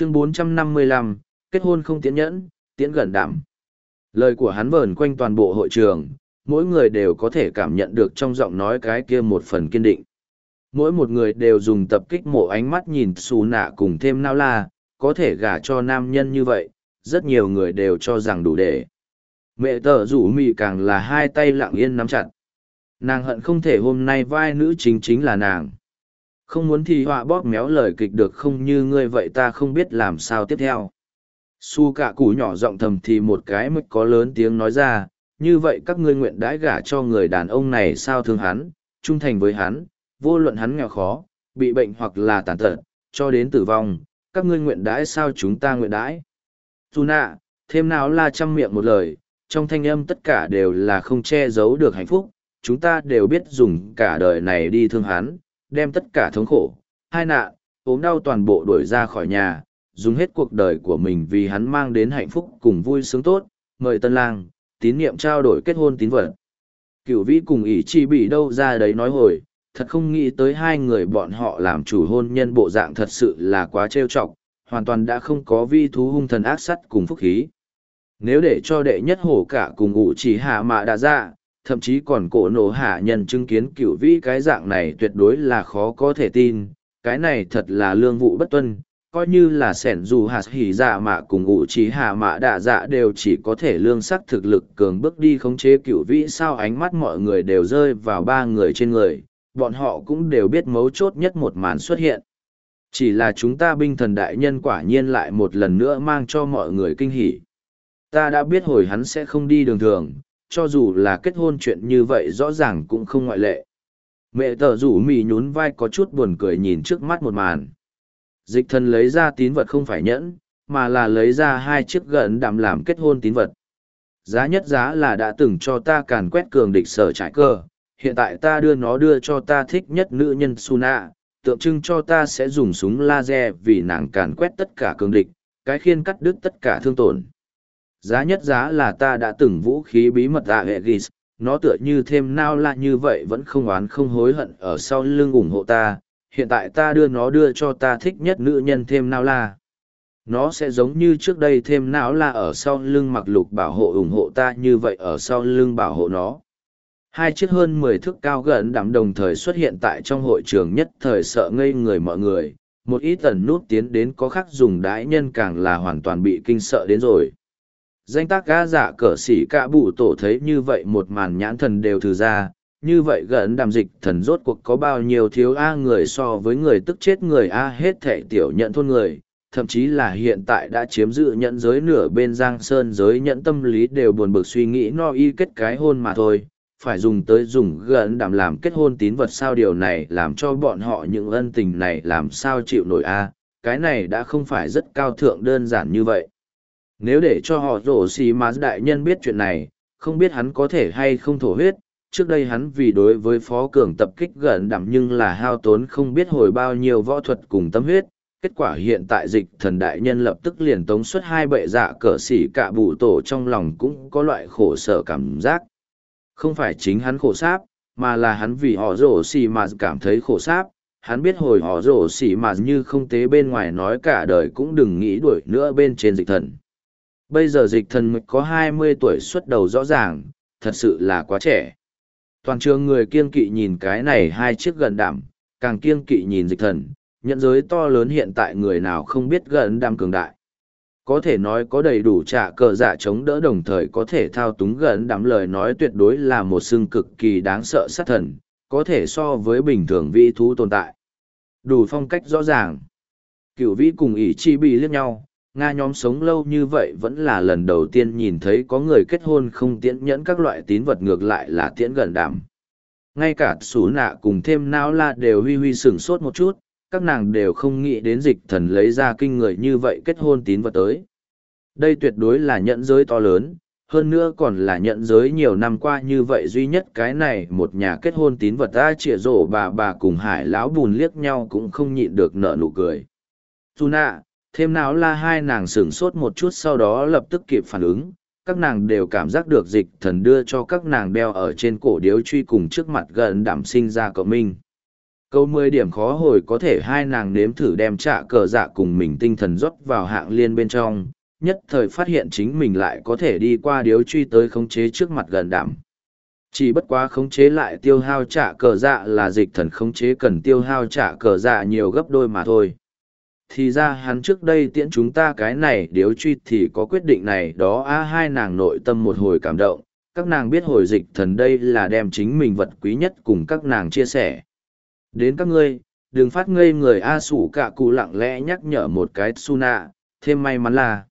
chương 455, kết hôn không tiễn nhẫn, tiễn gần đảm. Lời của hắn vờn quanh toàn bộ hội trường, mỗi người đều có thể cảm nhận được trong giọng nói cái kia một phần kiên định. Mỗi một người đều dùng tập kích mộ ánh mắt nhìn xù nạ cùng thêm nao la, có thể gả cho nam nhân như vậy, rất nhiều người đều cho rằng đủ để. Mẹ tờ rủ mị càng là hai tay lặng yên nắm chặt. Nàng hận không thể hôm nay vai nữ chính chính là nàng. Không muốn thì họa bóp méo lời kịch được không như ngươi vậy ta không biết làm sao tiếp theo. Su cả củ nhỏ giọng thầm thì một cái mới có lớn tiếng nói ra, như vậy các ngươi nguyện đãi gả cho người đàn ông này sao thương hắn, trung thành với hắn, vô luận hắn nghèo khó, bị bệnh hoặc là tàn tật, cho đến tử vong, các ngươi nguyện đãi sao chúng ta nguyện đãi. Dù nạ, thêm nào la chăm miệng một lời, trong thanh âm tất cả đều là không che giấu được hạnh phúc, chúng ta đều biết dùng cả đời này đi thương hắn, đem tất cả thống khổ, hai nạn, ốm đau toàn bộ đuổi ra khỏi nhà, dùng hết cuộc đời của mình vì hắn mang đến hạnh phúc cùng vui sướng tốt, mời tân lang, tín niệm trao đổi kết hôn tín vật. Cửu vĩ cùng ỷ chi bị đâu ra đấy nói hồi, thật không nghĩ tới hai người bọn họ làm chủ hôn nhân bộ dạng thật sự là quá trêu chọc, hoàn toàn đã không có vi thú hung thần ác sắt cùng phúc khí. Nếu để cho đệ nhất hổ cả cùng ngụ chỉ hạ mạ đã ra, dạ, thậm chí còn cổ nổ hạ nhân chứng kiến cửu vĩ cái dạng này tuyệt đối là khó có thể tin, cái này thật là lương vụ bất tuân, coi như là sẻn dù hạt hỉ dạ mạ cùng ngụ trí hạ mạ đạ dạ đều chỉ có thể lương sắc thực lực cường bước đi khống chế cửu vĩ sao ánh mắt mọi người đều rơi vào ba người trên người, bọn họ cũng đều biết mấu chốt nhất một màn xuất hiện. Chỉ là chúng ta binh thần đại nhân quả nhiên lại một lần nữa mang cho mọi người kinh hỉ. Ta đã biết hồi hắn sẽ không đi đường thường, cho dù là kết hôn chuyện như vậy rõ ràng cũng không ngoại lệ. Mẹ tờ rủ mì nhún vai có chút buồn cười nhìn trước mắt một màn. Dịch thần lấy ra tín vật không phải nhẫn, mà là lấy ra hai chiếc gần đạm làm kết hôn tín vật. Giá nhất giá là đã từng cho ta càn quét cường địch sở trải cơ, hiện tại ta đưa nó đưa cho ta thích nhất nữ nhân Suna, tượng trưng cho ta sẽ dùng súng laser vì nàng càn quét tất cả cường địch, cái khiên cắt đứt tất cả thương tổn. Giá nhất giá là ta đã từng vũ khí bí mật ạ hệ ghis nó tựa như thêm nao lạ như vậy vẫn không oán không hối hận ở sau lưng ủng hộ ta, hiện tại ta đưa nó đưa cho ta thích nhất nữ nhân thêm nao la. Nó sẽ giống như trước đây thêm não la ở sau lưng mặc lục bảo hộ ủng hộ ta như vậy ở sau lưng bảo hộ nó. Hai chiếc hơn mười thước cao gần đắm đồng thời xuất hiện tại trong hội trường nhất thời sợ ngây người mọi người, một ít tần nút tiến đến có khắc dùng đái nhân càng là hoàn toàn bị kinh sợ đến rồi. Danh tác gã giả cỡ sĩ cả bụ tổ thấy như vậy một màn nhãn thần đều thử ra, như vậy gần đàm dịch thần rốt cuộc có bao nhiêu thiếu A người so với người tức chết người A hết thể tiểu nhận thôn người, thậm chí là hiện tại đã chiếm giữ nhận giới nửa bên giang sơn giới nhận tâm lý đều buồn bực suy nghĩ no y kết cái hôn mà thôi phải dùng tới dùng gần đàm làm kết hôn tín vật sao điều này làm cho bọn họ những ân tình này làm sao chịu nổi a cái này đã không phải rất cao thượng đơn giản như vậy nếu để cho họ rổ xì mà đại nhân biết chuyện này không biết hắn có thể hay không thổ huyết trước đây hắn vì đối với phó cường tập kích gần đảm nhưng là hao tốn không biết hồi bao nhiêu võ thuật cùng tâm huyết kết quả hiện tại dịch thần đại nhân lập tức liền tống xuất hai bệ dạ cỡ xỉ cả bụ tổ trong lòng cũng có loại khổ sở cảm giác không phải chính hắn khổ sáp, mà là hắn vì họ rổ xì mà cảm thấy khổ sáp. Hắn biết hồi họ rổ xì mà như không tế bên ngoài nói cả đời cũng đừng nghĩ đuổi nữa bên trên dịch thần. Bây giờ dịch thần có hai mươi tuổi xuất đầu rõ ràng, thật sự là quá trẻ. Toàn trường người kiên kỵ nhìn cái này hai chiếc gần đảm, càng kiên kỵ nhìn dịch thần, nhận giới to lớn hiện tại người nào không biết gần đảm cường đại có thể nói có đầy đủ trả cờ giả chống đỡ đồng thời có thể thao túng gần đắm lời nói tuyệt đối là một xương cực kỳ đáng sợ sát thần, có thể so với bình thường vĩ thú tồn tại. Đủ phong cách rõ ràng. Cửu vĩ cùng ỷ chi bị liếc nhau, Nga nhóm sống lâu như vậy vẫn là lần đầu tiên nhìn thấy có người kết hôn không tiễn nhẫn các loại tín vật ngược lại là tiễn gần đảm. Ngay cả sủ nạ cùng thêm não la đều huy huy sửng sốt một chút, các nàng đều không nghĩ đến dịch thần lấy ra kinh người như vậy kết hôn tín vật tới. Đây tuyệt đối là nhận giới to lớn, hơn nữa còn là nhận giới nhiều năm qua như vậy duy nhất cái này một nhà kết hôn tín vật ta chĩa rổ bà bà cùng hải lão bùn liếc nhau cũng không nhịn được nở nụ cười. Dù nạ, thêm não là hai nàng sửng sốt một chút sau đó lập tức kịp phản ứng, các nàng đều cảm giác được dịch thần đưa cho các nàng đeo ở trên cổ điếu truy cùng trước mặt gần đảm sinh ra cậu minh câu mười điểm khó hồi có thể hai nàng nếm thử đem trả cờ dạ cùng mình tinh thần rót vào hạng liên bên trong, nhất thời phát hiện chính mình lại có thể đi qua điếu truy tới khống chế trước mặt gần đảm. Chỉ bất quá khống chế lại tiêu hao trả cờ dạ là dịch thần khống chế cần tiêu hao trả cờ dạ nhiều gấp đôi mà thôi. Thì ra hắn trước đây tiễn chúng ta cái này điếu truy thì có quyết định này đó a hai nàng nội tâm một hồi cảm động, các nàng biết hồi dịch thần đây là đem chính mình vật quý nhất cùng các nàng chia sẻ. Đến các ngươi, đừng phát ngây người A sủ cả cụ lặng lẽ nhắc nhở một cái su nạ, thêm may mắn là.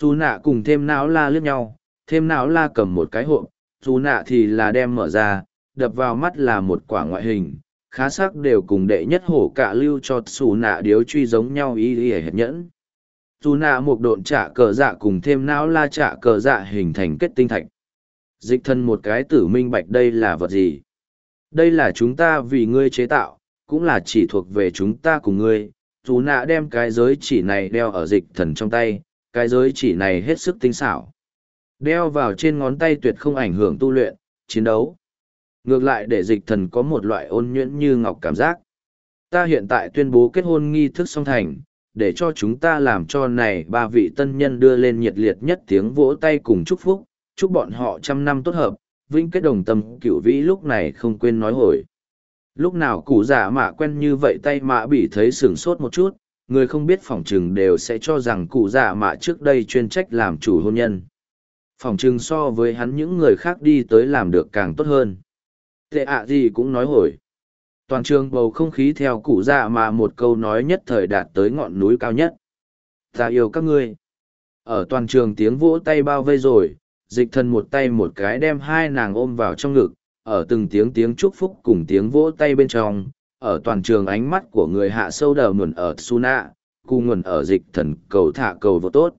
Su nạ cùng thêm não la liếc nhau, thêm não la cầm một cái hộp, su nạ thì là đem mở ra, đập vào mắt là một quả ngoại hình, khá sắc đều cùng đệ nhất hổ cả lưu cho xù nạ điếu truy giống nhau ý y hệt nhẫn. dù nạ một độn trả cờ dạ cùng thêm não la trả cờ dạ hình thành kết tinh thạch. Dịch thân một cái tử minh bạch đây là vật gì? Đây là chúng ta vì ngươi chế tạo, cũng là chỉ thuộc về chúng ta cùng ngươi. Dù nạ đem cái giới chỉ này đeo ở dịch thần trong tay, cái giới chỉ này hết sức tinh xảo. Đeo vào trên ngón tay tuyệt không ảnh hưởng tu luyện, chiến đấu. Ngược lại để dịch thần có một loại ôn nhuyễn như ngọc cảm giác. Ta hiện tại tuyên bố kết hôn nghi thức song thành, để cho chúng ta làm cho này ba vị tân nhân đưa lên nhiệt liệt nhất tiếng vỗ tay cùng chúc phúc, chúc bọn họ trăm năm tốt hợp, vĩnh kết đồng tâm cựu vĩ lúc này không quên nói hồi. Lúc nào cụ giả mạ quen như vậy tay mạ bị thấy sửng sốt một chút, người không biết phỏng trừng đều sẽ cho rằng cụ giả mạ trước đây chuyên trách làm chủ hôn nhân. Phỏng trừng so với hắn những người khác đi tới làm được càng tốt hơn. Tệ ạ gì cũng nói hồi. Toàn trường bầu không khí theo cụ dạ mà một câu nói nhất thời đạt tới ngọn núi cao nhất. Ta yêu các ngươi. Ở toàn trường tiếng vỗ tay bao vây rồi, dịch thần một tay một cái đem hai nàng ôm vào trong ngực, ở từng tiếng tiếng chúc phúc cùng tiếng vỗ tay bên trong, ở toàn trường ánh mắt của người hạ sâu đờ nguồn ở Suna, cu nguồn ở dịch thần cầu thả cầu vô tốt.